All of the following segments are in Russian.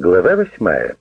Глава восьмая.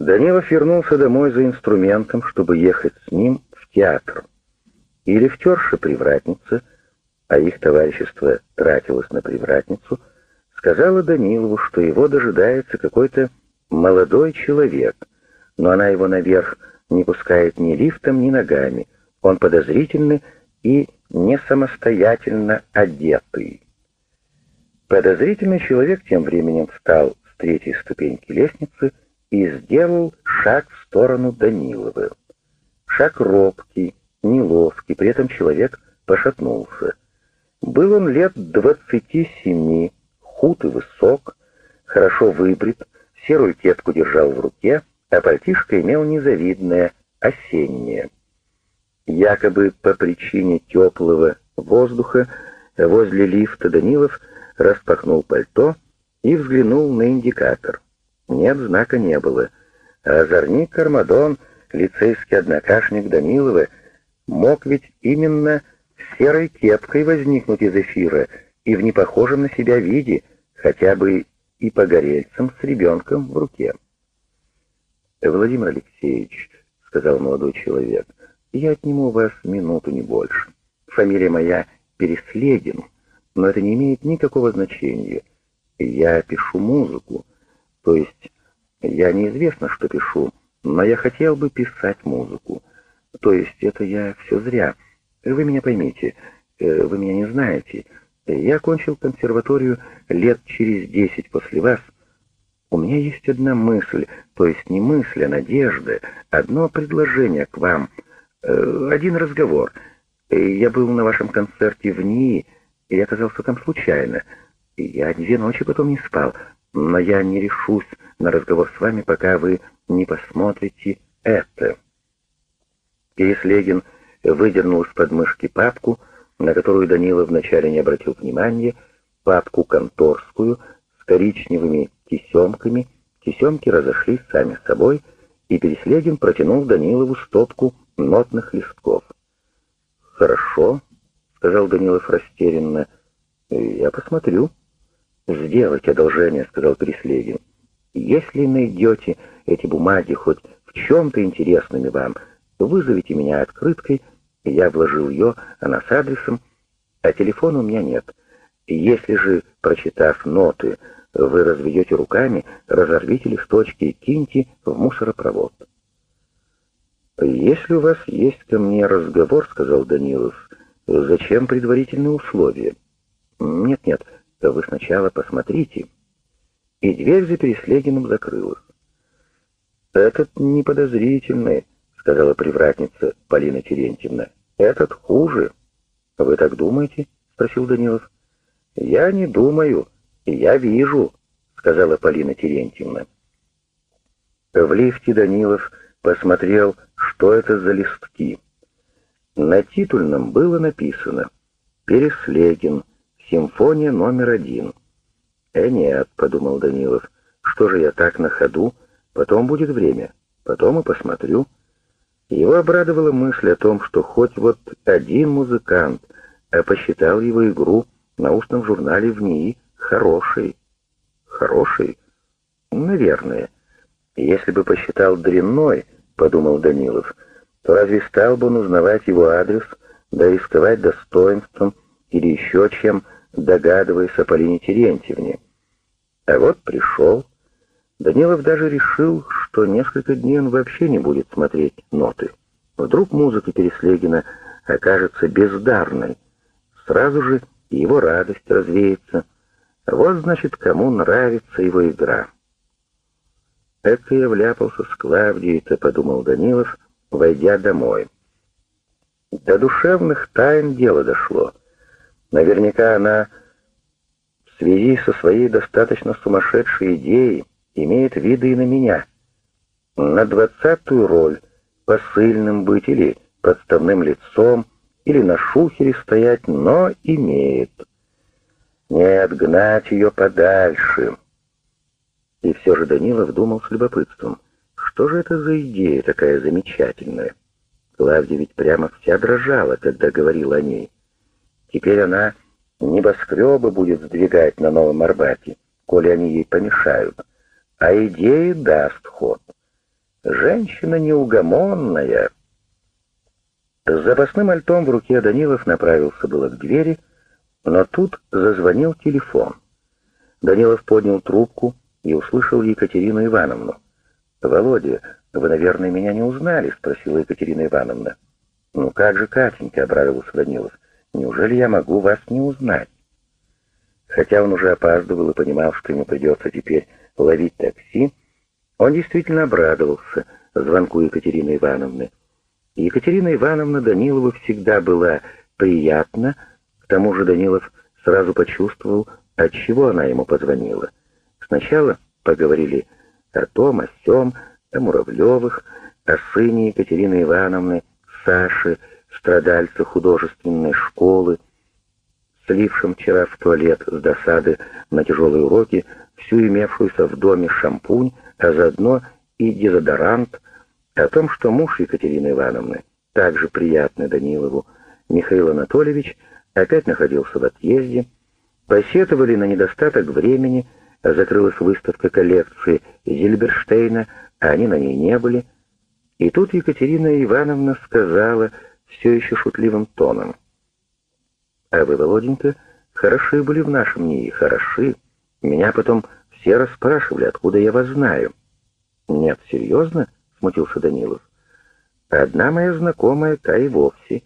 Данилов вернулся домой за инструментом, чтобы ехать с ним в театр. И лифтерша-привратница, а их товарищество тратилось на привратницу, сказала Данилову, что его дожидается какой-то молодой человек, но она его наверх не пускает ни лифтом, ни ногами. Он подозрительный и не самостоятельно одетый. Подозрительный человек тем временем встал с третьей ступеньки лестницы и сделал шаг в сторону Данилова. Шаг робкий, неловкий, при этом человек пошатнулся. Был он лет двадцати семи, худ и высок, хорошо выбрит, серую кепку держал в руке, а пальтишко имел незавидное, осеннее. Якобы по причине теплого воздуха возле лифта Данилов распахнул пальто и взглянул на индикатор. Нет, знака не было. А озорник Кармадон, лицейский однокашник Данилова, мог ведь именно серой кепкой возникнуть из эфира и в непохожем на себя виде, хотя бы и погорельцем с ребенком в руке. «Владимир Алексеевич», — сказал молодой человек, — «я отниму вас минуту, не больше. Фамилия моя Переслегин, но это не имеет никакого значения. Я пишу музыку, то есть я неизвестно, что пишу, но я хотел бы писать музыку. То есть это я все зря. Вы меня поймите, э, вы меня не знаете. Я окончил консерваторию лет через десять после вас. У меня есть одна мысль, то есть не мысль, а надежда, одно предложение к вам, э, один разговор. Я был на вашем концерте в НИИ, я оказался там случайно. Я две ночи потом не спал, но я не решусь на разговор с вами, пока вы не посмотрите это. Переслегин выдернул из подмышки папку, на которую Данила вначале не обратил внимания, папку конторскую с коричневыми тесемками. Тесемки разошлись сами собой, и Переслегин протянул Данилову стопку нотных листков. «Хорошо», — сказал Данилов растерянно, — «я посмотрю». «Сделайте одолжение», — сказал Переслегин. «Если найдете эти бумаги хоть в чем-то интересными вам, вызовите меня открыткой, я вложил ее, она с адресом, а телефона у меня нет. Если же, прочитав ноты, вы разведете руками, разорвите листочки и киньте в мусоропровод. «Если у вас есть ко мне разговор, — сказал Данилов, — зачем предварительные условия?» «Нет-нет, вы сначала посмотрите». И дверь за Переслегиным закрылась. «Этот неподозрительный», — сказала привратница Полина Терентьевна. «Этот хуже». «Вы так думаете?» — спросил Данилов. «Я не думаю, я вижу», — сказала Полина Терентьевна. В лифте Данилов посмотрел, что это за листки. На титульном было написано «Переслегин, симфония номер один». «Э, нет», — подумал Данилов, — «что же я так на ходу? Потом будет время, потом и посмотрю». Его обрадовала мысль о том, что хоть вот один музыкант а посчитал его игру на устном журнале в НИИ хорошей. Хорошей? Наверное. Если бы посчитал дрянной, подумал Данилов, то разве стал бы он узнавать его адрес, да рисковать достоинством или еще чем, догадываясь о Полине Терентьевне? А вот пришел. Данилов даже решил, что несколько дней он вообще не будет смотреть ноты. Вдруг музыка Переслегина окажется бездарной. Сразу же его радость развеется. Вот, значит, кому нравится его игра. «Это я вляпался с Клавдией-то», — подумал Данилов, войдя домой. До душевных тайн дело дошло. Наверняка она в связи со своей достаточно сумасшедшей идеей имеет виды и на меня. На двадцатую роль, посыльным быть или подставным лицом, или на шухере стоять, но имеет. Нет, гнать ее подальше. И все же Данилов думал с любопытством, что же это за идея такая замечательная? Клавдия ведь прямо вся дрожала, когда говорила о ней. Теперь она небоскребы будет сдвигать на Новом Арбате, коли они ей помешают, а идеи даст ход. Женщина неугомонная. С запасным альтом в руке Данилов направился было к двери, но тут зазвонил телефон. Данилов поднял трубку и услышал Екатерину Ивановну. «Володя, вы, наверное, меня не узнали?» — спросила Екатерина Ивановна. «Ну как же, Катенька?» — обрадовался Данилов. «Неужели я могу вас не узнать?» Хотя он уже опаздывал и понимал, что ему придется теперь ловить такси, он действительно обрадовался звонку Екатерины Ивановны. Екатерина Ивановна Данилову всегда была приятна, к тому же Данилов сразу почувствовал, от чего она ему позвонила. Сначала поговорили о том, о сём, о Муравлевых, о сыне Екатерины Ивановны, Саше, страдальце художественной школы, слившем вчера в туалет с досады на тяжелые уроки всю имевшуюся в доме шампунь, а заодно и дезодорант, о том, что муж Екатерины Ивановны, также приятный Данилову, Михаил Анатольевич, опять находился в отъезде, посетовали на недостаток времени, закрылась выставка коллекции Зильберштейна, а они на ней не были, и тут Екатерина Ивановна сказала все еще шутливым тоном. «А вы, Володенька, хороши были в нашем НИИ, хороши. Меня потом все расспрашивали, откуда я вас знаю». «Нет, серьезно?» — смутился Данилов. «Одна моя знакомая, та и вовсе.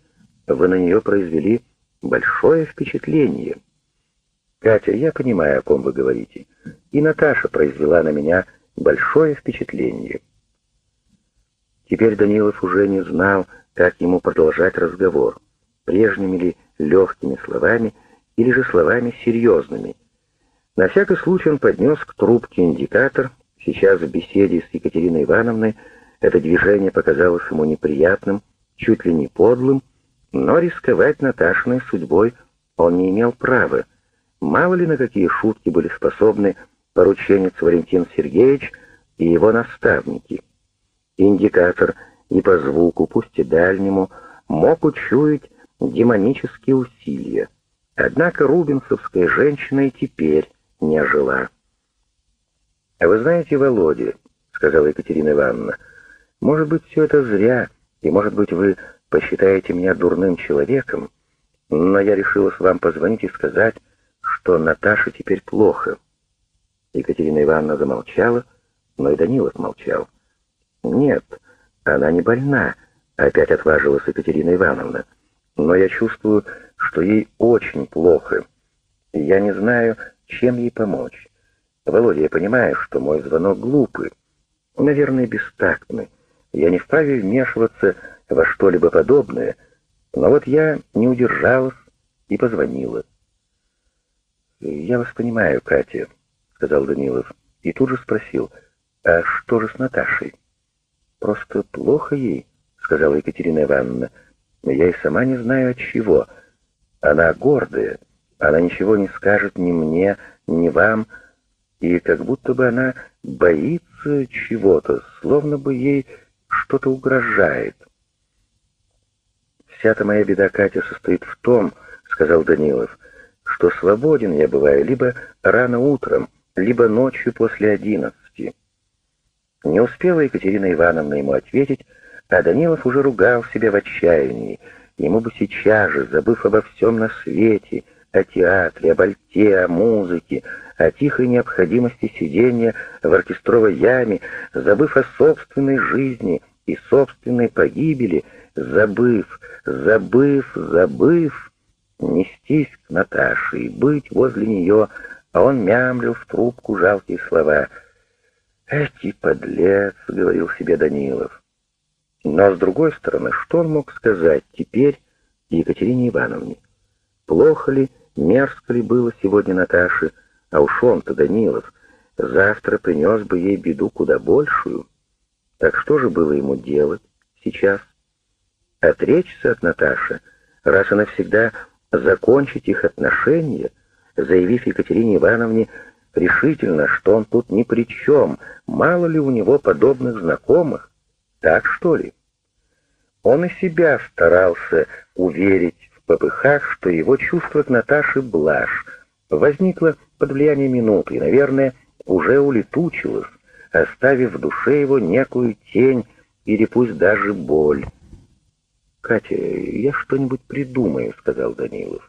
Вы на нее произвели большое впечатление». «Катя, я понимаю, о ком вы говорите. И Наташа произвела на меня большое впечатление». Теперь Данилов уже не знал, как ему продолжать разговор, прежними ли легкими словами или же словами серьезными. На всякий случай он поднес к трубке индикатор. Сейчас в беседе с Екатериной Ивановной это движение показалось ему неприятным, чуть ли не подлым, но рисковать Наташиной судьбой он не имел права. Мало ли на какие шутки были способны порученец Валентин Сергеевич и его наставники. Индикатор и по звуку, пусть и дальнему, мог учуять демонические усилия. Однако рубинсовская женщина и теперь не ожила. «А вы знаете, Володя, — сказала Екатерина Ивановна, — может быть, все это зря, и, может быть, вы посчитаете меня дурным человеком, но я решила с вам позвонить и сказать, что Наташе теперь плохо». Екатерина Ивановна замолчала, но и Данилов молчал. «Нет, она не больна», — опять отважилась Екатерина Ивановна. «Но я чувствую, что ей очень плохо. Я не знаю, чем ей помочь. Володя, я понимаю, что мой звонок глупый, наверное, бестактный. Я не вправе вмешиваться во что-либо подобное, но вот я не удержалась и позвонила». «Я вас понимаю, Катя», — сказал Данилов, и тут же спросил, «А что же с Наташей?» «Просто плохо ей», — сказала Екатерина Ивановна. «Я и сама не знаю от чего. Она гордая, она ничего не скажет ни мне, ни вам, и как будто бы она боится чего-то, словно бы ей что-то угрожает». «Вся-то моя беда, Катя, состоит в том, — сказал Данилов, — что свободен я бываю либо рано утром, либо ночью после одиннадцати. Не успела Екатерина Ивановна ему ответить, а Данилов уже ругал себя в отчаянии. Ему бы сейчас же, забыв обо всем на свете, о театре, о альте, о музыке, о тихой необходимости сидения в оркестровой яме, забыв о собственной жизни и собственной погибели, забыв, забыв, забыв, нестись к Наташе и быть возле нее, а он мямлил в трубку жалкие слова — «Эти подлец», — говорил себе Данилов. Но, с другой стороны, что он мог сказать теперь Екатерине Ивановне? Плохо ли, мерзко ли было сегодня Наташе, а уж он-то, Данилов, завтра принес бы ей беду куда большую. Так что же было ему делать сейчас? Отречься от Наташи, раз и навсегда закончить их отношения, заявив Екатерине Ивановне, решительно, что он тут ни при чем, мало ли у него подобных знакомых. Так что ли? Он и себя старался уверить в попыхах, что его чувство к Наташе блажь. Возникло под влиянием минуты и, наверное, уже улетучилась, оставив в душе его некую тень или пусть даже боль. «Катя, я что-нибудь придумаю», — сказал Данилов.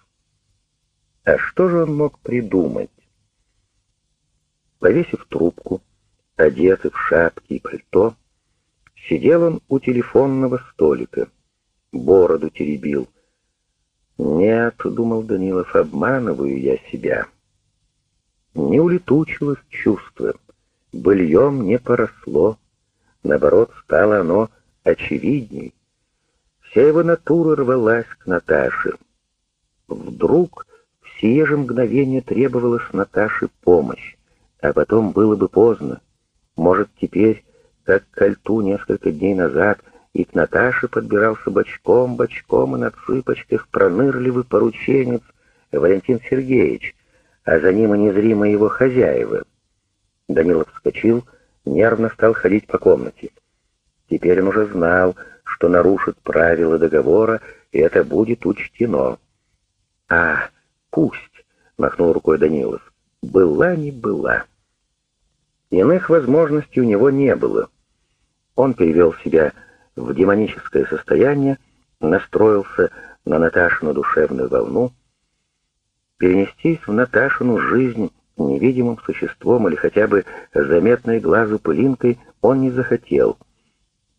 А что же он мог придумать? Повесив трубку, одетый в шапки и пальто, сидел он у телефонного столика, бороду теребил. «Нет», — думал Данилов, — «обманываю я себя». Не улетучилось чувство, быльем не поросло, наоборот, стало оно очевидней. Вся его натура рвалась к Наташе. Вдруг в сие же мгновение требовалась Наташе помощь, а потом было бы поздно. Может, теперь, как к кольту несколько дней назад, и к Наташе подбирался бочком-бочком и на цыпочках пронырливый порученец Валентин Сергеевич, а за ним и незримые его хозяева. Данилов вскочил, нервно стал ходить по комнате. Теперь он уже знал, что нарушит правила договора, и это будет учтено. «А, пусть», — махнул рукой Данилов, — «была не была». Иных возможностей у него не было. Он перевел себя в демоническое состояние, настроился на Наташину душевную волну. Перенестись в Наташину жизнь невидимым существом или хотя бы заметной глазу пылинкой он не захотел.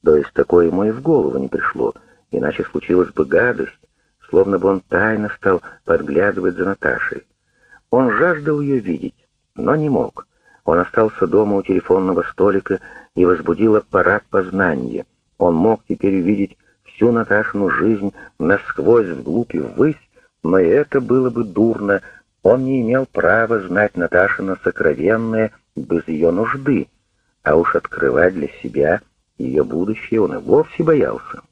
То есть такое ему и в голову не пришло, иначе случилась бы гадость, словно бы он тайно стал подглядывать за Наташей. Он жаждал ее видеть, но не мог. Он остался дома у телефонного столика и возбудил аппарат познания. Он мог теперь увидеть всю Наташину жизнь насквозь вглубь и ввысь, но и это было бы дурно. Он не имел права знать Наташина сокровенное без ее нужды, а уж открывать для себя ее будущее он и вовсе боялся.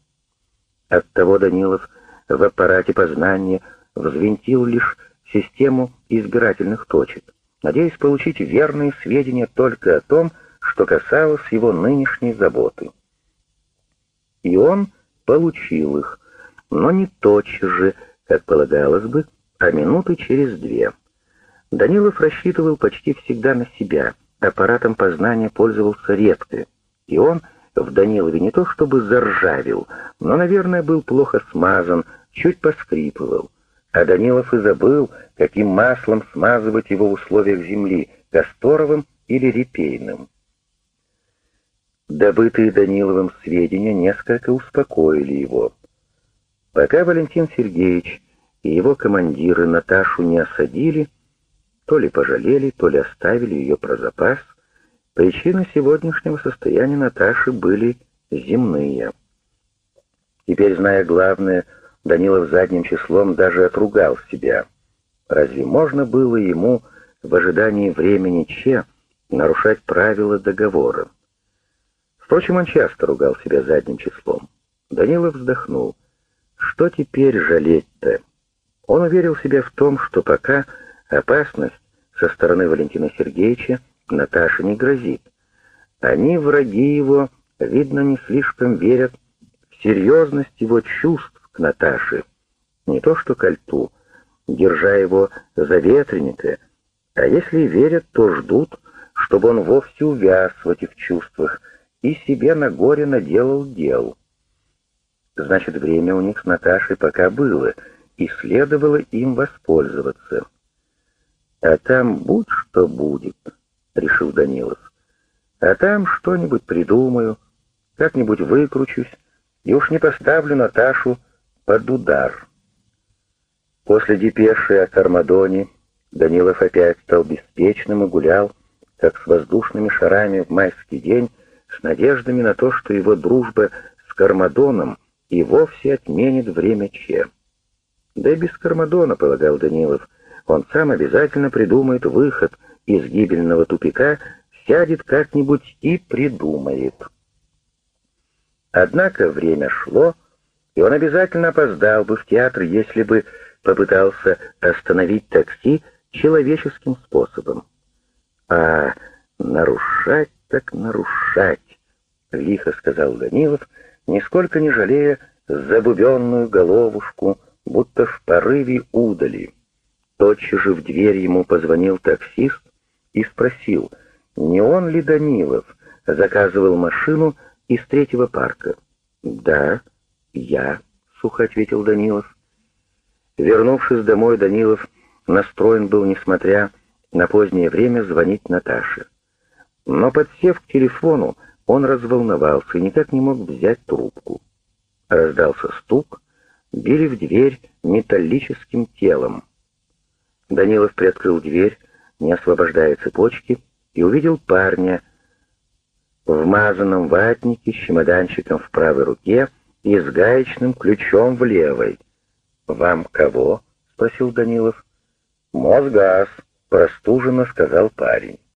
Оттого Данилов в аппарате познания взвинтил лишь систему избирательных точек надеясь получить верные сведения только о том, что касалось его нынешней заботы. И он получил их, но не тотчас же, как полагалось бы, а минуты через две. Данилов рассчитывал почти всегда на себя, аппаратом познания пользовался редко, и он в Данилове не то чтобы заржавел, но, наверное, был плохо смазан, чуть поскрипывал а Данилов и забыл, каким маслом смазывать его в условиях земли, касторовым или репейным. Добытые Даниловым сведения несколько успокоили его. Пока Валентин Сергеевич и его командиры Наташу не осадили, то ли пожалели, то ли оставили ее про запас, причины сегодняшнего состояния Наташи были земные. Теперь, зная главное — Данилов задним числом даже отругал себя. Разве можно было ему в ожидании времени Че нарушать правила договора? Впрочем, он часто ругал себя задним числом. Данилов вздохнул. Что теперь жалеть-то? Он уверил себя в том, что пока опасность со стороны Валентина Сергеевича Наташе не грозит. Они, враги его, видно, не слишком верят в серьезность его чувств к Наташе. Не то что к Альту, держа его за ветренника, а если верят, то ждут, чтобы он вовсе увяз в этих чувствах и себе на горе наделал дел. Значит, время у них с Наташей пока было, и следовало им воспользоваться. «А там будь что будет», — решил Данилов. «А там что-нибудь придумаю, как-нибудь выкручусь, и уж не поставлю Наташу под удар. После депеши о Кармадоне Данилов опять стал беспечным и гулял, как с воздушными шарами в майский день, с надеждами на то, что его дружба с Кармадоном и вовсе отменит время Че. Да и без Кармадона, полагал Данилов, он сам обязательно придумает выход из гибельного тупика, сядет как-нибудь и придумает. Однако время шло, и он обязательно опоздал бы в театр, если бы попытался остановить такси человеческим способом. А нарушать так нарушать, — лихо сказал Данилов, нисколько не жалея забубенную головушку, будто в порыве удали. Тотчас же в дверь ему позвонил таксист и спросил, не он ли Данилов заказывал машину из третьего парка. «Да, я», — сухо ответил Данилов. Вернувшись домой, Данилов настроен был, несмотря на позднее время, звонить Наташе. Но, подсев к телефону, он разволновался и никак не мог взять трубку. Раздался стук, били в дверь металлическим телом. Данилов приоткрыл дверь, не освобождая цепочки, и увидел парня в мазанном ватнике с чемоданчиком в правой руке и с гаечным ключом в левой. «Вам кого?» — спросил Данилов. «Мосгаз», — простуженно сказал парень.